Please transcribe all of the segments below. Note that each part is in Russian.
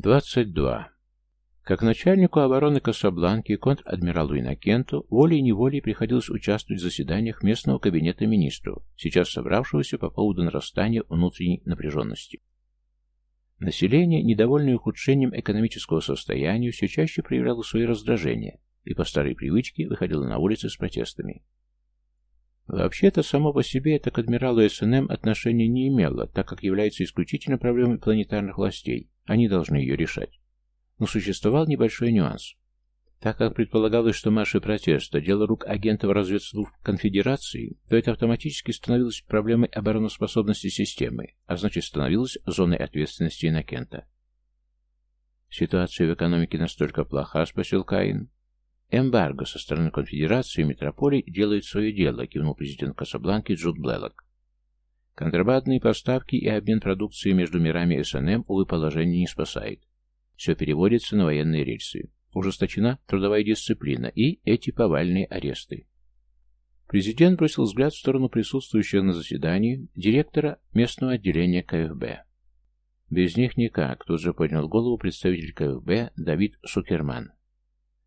22. Как начальнику обороны Касабланки и контр-адмиралу Иннокенту волей-неволей приходилось участвовать в заседаниях местного кабинета министров, сейчас собравшегося по поводу нарастания внутренней напряженности. Население, недовольное ухудшением экономического состояния, все чаще проявляло свои раздражения и по старой привычке выходило на улицы с протестами. Вообще-то, само по себе это к адмиралу СНМ отношения не имело, так как является исключительно проблемой планетарных властей, они должны ее решать. Но существовал небольшой нюанс. Так как предполагалось, что марши протеста – дело рук агентов разведслужб конфедерации, то это автоматически становилось проблемой обороноспособности системы, а значит становилось зоной ответственности Иннокента. Ситуация в экономике настолько плоха, спросил Каин. Эмбарго со стороны конфедерации и метрополий делает свое дело, кивнул президент Касабланки Джуд Блэлок. Контрабандные поставки и обмен продукцией между мирами СНМ, увы, положение не спасает. Все переводится на военные рельсы. Ужесточена трудовая дисциплина и эти повальные аресты. Президент бросил взгляд в сторону присутствующего на заседании директора местного отделения КФБ. Без них никак, тут же поднял голову представитель КФБ Давид Сукерман.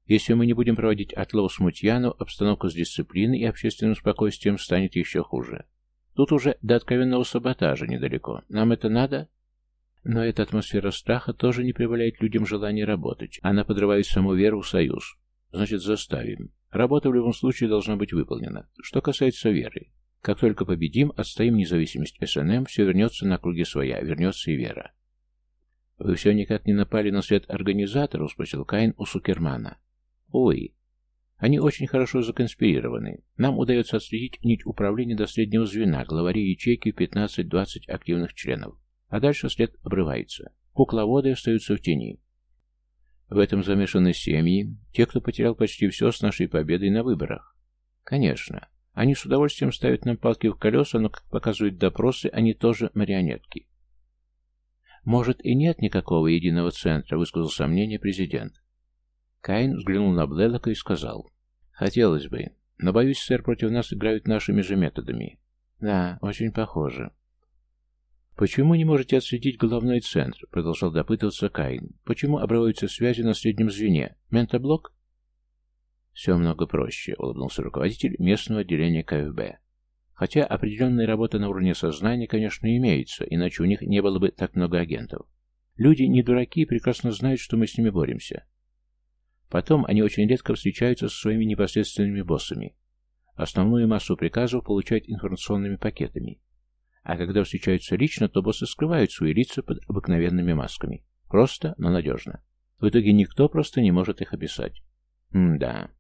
Если мы не будем проводить отлов смутьянов, обстановка с дисциплиной и общественным спокойствием станет еще хуже. Тут уже до откровенного саботажа недалеко. Нам это надо? Но эта атмосфера страха тоже не прибавляет людям желания работать. Она подрывает саму веру в союз. Значит, заставим. Работа в любом случае должна быть выполнена. Что касается веры. Как только победим, отстоим независимость СНМ, все вернется на круги своя, вернется и вера. «Вы все никак не напали на след организаторов?» — спросил Каин у Сукермана. Ой, Они очень хорошо законспирированы. Нам удается отследить нить управления до среднего звена, главарей ячейки 15-20 активных членов. А дальше след обрывается. Кукловоды остаются в тени. В этом замешаны семьи, те, кто потерял почти все с нашей победой на выборах. Конечно, они с удовольствием ставят нам палки в колеса, но, как показывают допросы, они тоже марионетки. Может и нет никакого единого центра, высказал сомнение президент. Каин взглянул на Блелока и сказал. «Хотелось бы. Но, боюсь, сэр, против нас играют нашими же методами». «Да, очень похоже». «Почему не можете отследить головной центр?» — продолжал допытываться Каин. «Почему обрываются связи на среднем звене? Ментоблок?» «Все много проще», — улыбнулся руководитель местного отделения КФБ. «Хотя определенная работа на уровне сознания, конечно, имеется, иначе у них не было бы так много агентов. Люди не дураки и прекрасно знают, что мы с ними боремся. Потом они очень редко встречаются со своими непосредственными боссами. Основную массу приказов получают информационными пакетами. А когда встречаются лично, то боссы скрывают свои лица под обыкновенными масками. Просто, но надежно. В итоге никто просто не может их описать. М-да.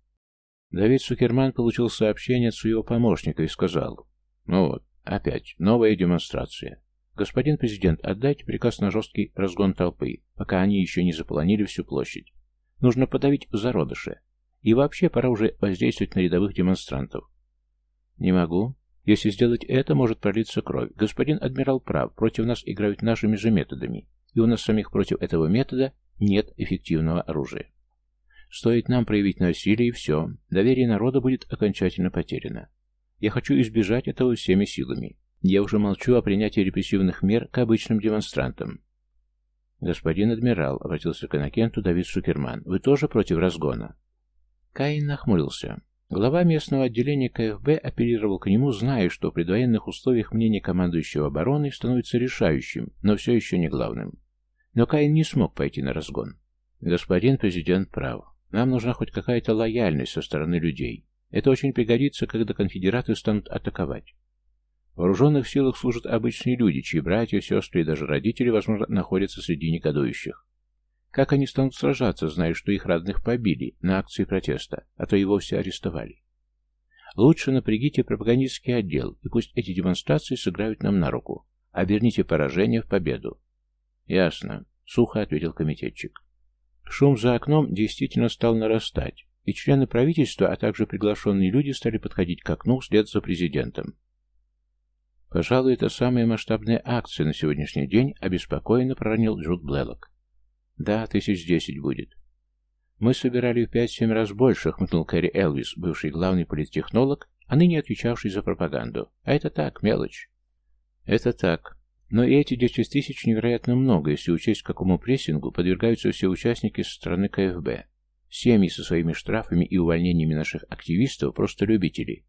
Давид Сукерман получил сообщение от своего помощника и сказал, «Ну вот, опять, новая демонстрация. Господин президент, отдайте приказ на жесткий разгон толпы, пока они еще не заполонили всю площадь. Нужно подавить зародыши. И вообще пора уже воздействовать на рядовых демонстрантов. Не могу. Если сделать это, может пролиться кровь. Господин адмирал прав, против нас играют нашими же методами. И у нас самих против этого метода нет эффективного оружия. Стоит нам проявить насилие, и все. Доверие народа будет окончательно потеряно. Я хочу избежать этого всеми силами. Я уже молчу о принятии репрессивных мер к обычным демонстрантам. «Господин адмирал», — обратился к Иннокенту Давид Шукерман, — «вы тоже против разгона?» Каин нахмурился. Глава местного отделения КФБ апеллировал к нему, зная, что в предвоенных условиях мнение командующего обороны становится решающим, но все еще не главным. Но Каин не смог пойти на разгон. «Господин президент прав. Нам нужна хоть какая-то лояльность со стороны людей. Это очень пригодится, когда конфедераты станут атаковать. Вооруженных силах служат обычные люди, чьи братья, сестры и даже родители, возможно, находятся среди негодующих. Как они станут сражаться, зная, что их родных побили на акции протеста, а то и вовсе арестовали? Лучше напрягите пропагандистский отдел, и пусть эти демонстрации сыграют нам на руку. Оберните поражение в победу. Ясно, сухо ответил комитетчик. Шум за окном действительно стал нарастать, и члены правительства, а также приглашенные люди стали подходить к окну вслед за президентом. Пожалуй, это самая масштабная акция на сегодняшний день, обеспокоенно проронил Джуд Блэлок. Да, тысяч десять будет. Мы собирали в пять-семь раз больше, хмыкнул Кэрри Элвис, бывший главный политтехнолог, а ныне отвечавший за пропаганду. А это так, мелочь. Это так. Но и эти 10 тысяч невероятно много, если учесть, какому прессингу подвергаются все участники со стороны КФБ. Семьи со своими штрафами и увольнениями наших активистов просто любители.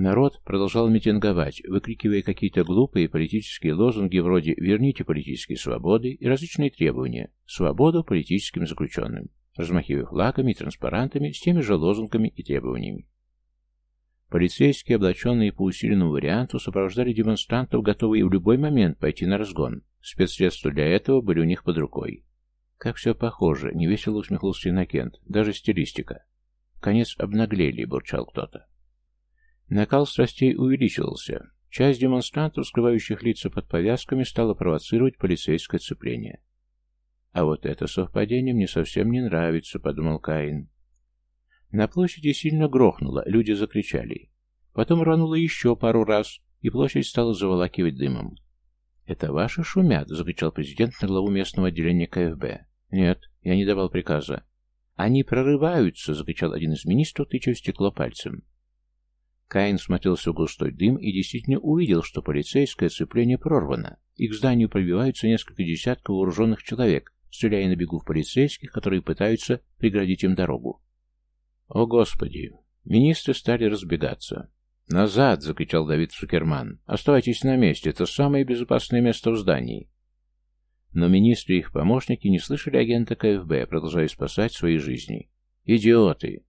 Народ продолжал митинговать, выкрикивая какие-то глупые политические лозунги вроде «верните политические свободы» и различные требования «свободу политическим заключенным», размахивая флагами и транспарантами с теми же лозунгами и требованиями. Полицейские, облаченные по усиленному варианту, сопровождали демонстрантов, готовые в любой момент пойти на разгон. Спецсредства для этого были у них под рукой. Как все похоже, невесело усмехнулся Иннокент, даже стилистика. Конец обнаглели, бурчал кто-то. Накал страстей увеличивался. Часть демонстрантов, скрывающих лица под повязками, стала провоцировать полицейское цепление. «А вот это совпадение мне совсем не нравится», — подумал Каин. На площади сильно грохнуло, люди закричали. Потом рвануло еще пару раз, и площадь стала заволакивать дымом. «Это ваши шумят?» — закричал президент на главу местного отделения КФБ. «Нет, я не давал приказа». «Они прорываются!» — закричал один из министров, тыча в стекло пальцем. Каин смотрелся в густой дым и действительно увидел, что полицейское цепление прорвано, и к зданию пробиваются несколько десятков вооруженных человек, стреляя на бегу в полицейских, которые пытаются преградить им дорогу. О, Господи! Министры стали разбегаться. «Назад!» — закричал Давид Цукерман. «Оставайтесь на месте, это самое безопасное место в здании». Но министры и их помощники не слышали агента КФБ, продолжая спасать свои жизни. «Идиоты!